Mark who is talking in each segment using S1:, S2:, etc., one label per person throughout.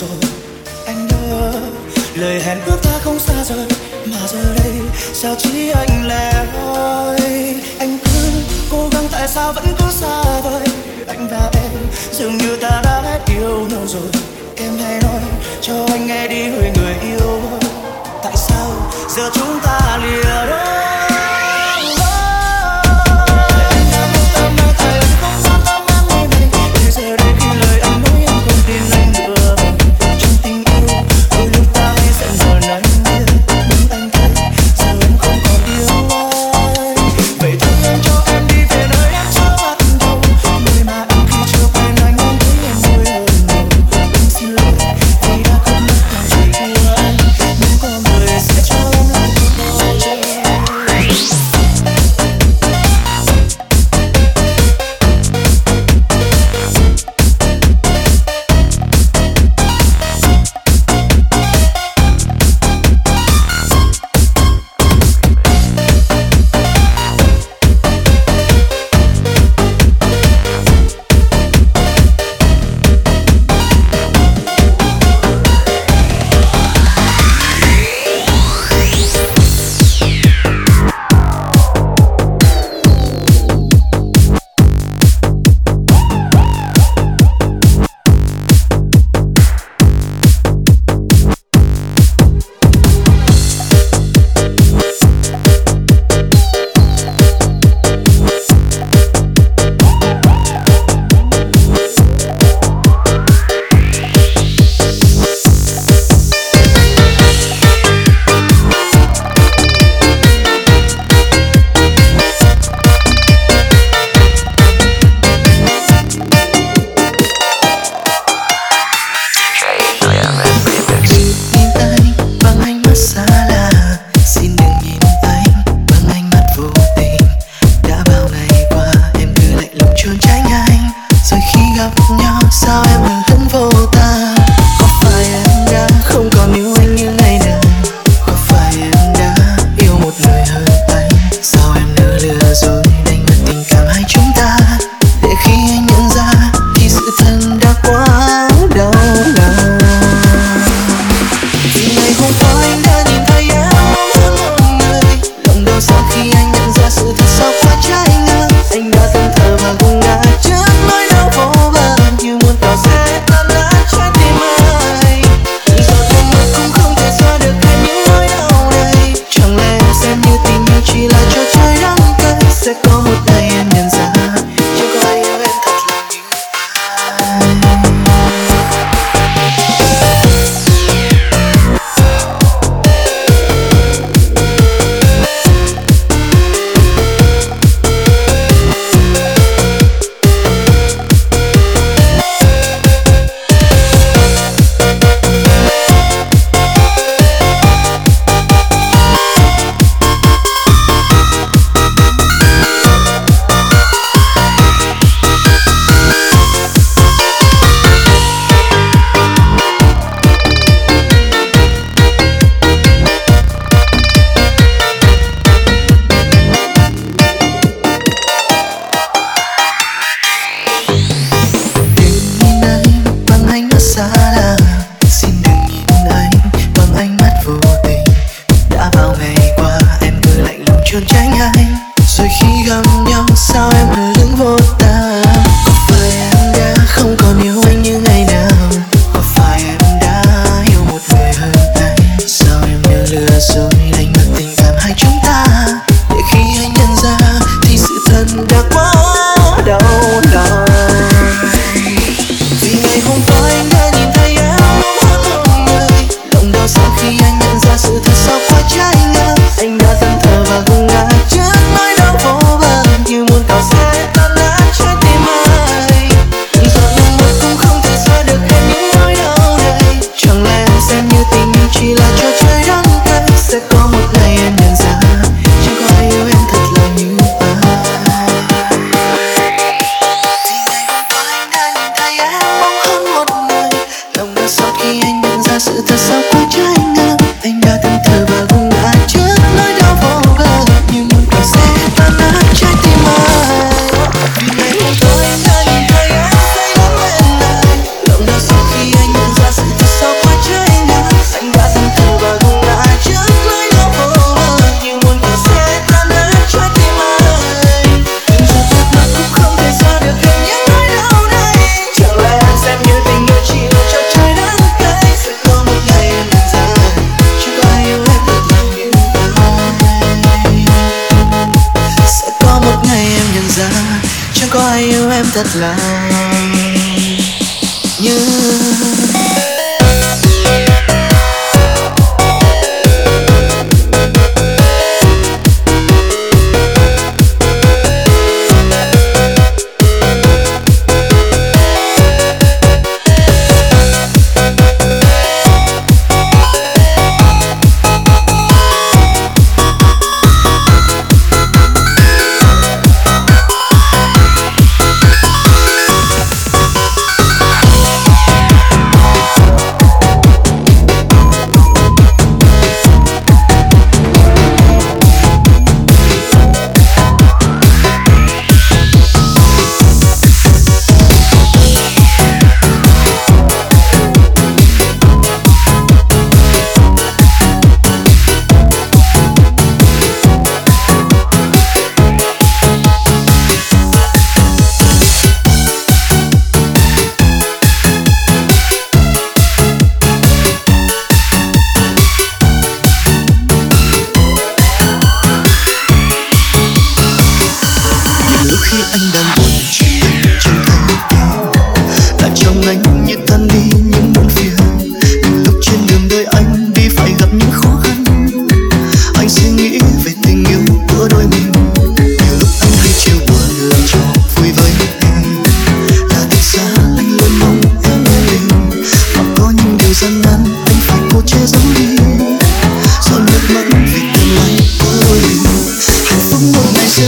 S1: rồi. Anh
S2: nhớ, lời hẹn ước ta không xa rời, mà giờ đây sao chỉ anh lẻ loi anh cứ cố gắng tại sao vẫn cứ xa vời? Anh và em dường như ta đã hết yêu nhau rồi. Em hãy nói cho anh nghe đi, người người yêu tại sao giờ chúng ta lìa đôi?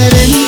S2: diferente.